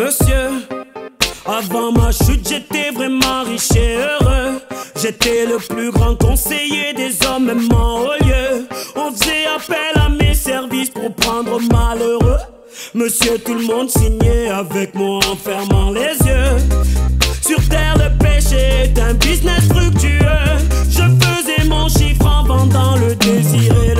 Monsieur, avant ma chute, j'étais vraiment riche et heureux. J'étais le plus grand conseiller des hommes, même en haut lieu. On faisait appel à mes services pour prendre malheureux. Monsieur, tout le monde signait avec moi en fermant les yeux. Sur terre, le péché est un business fructueux. Je faisais mon chiffre en vendant le désir et le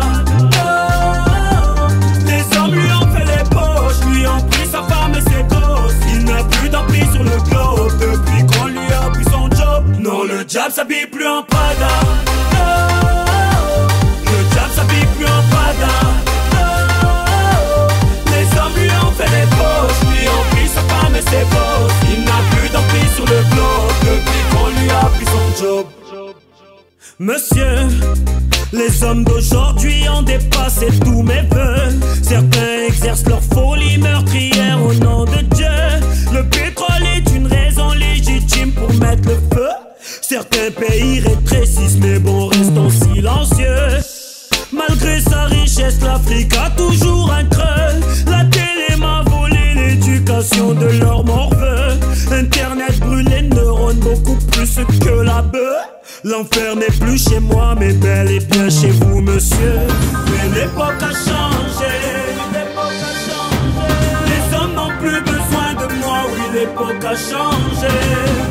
Monsieur, les hommes d'aujourd'hui ont dépassé tous mes voeux. Certains exercent leur folie meurtrière au nom de Dieu. Malgré sa richesse, l'Afrique a toujours un creux. La télé m'a volé l'éducation de leur morveux. Internet brûle les neurones beaucoup plus que la bœuf. L'enfer n'est plus chez moi, mais bel et bien chez vous, monsieur. Mais l'époque a changé. L'époque a changé. Les hommes n'ont plus besoin de moi, oui, l'époque a changé.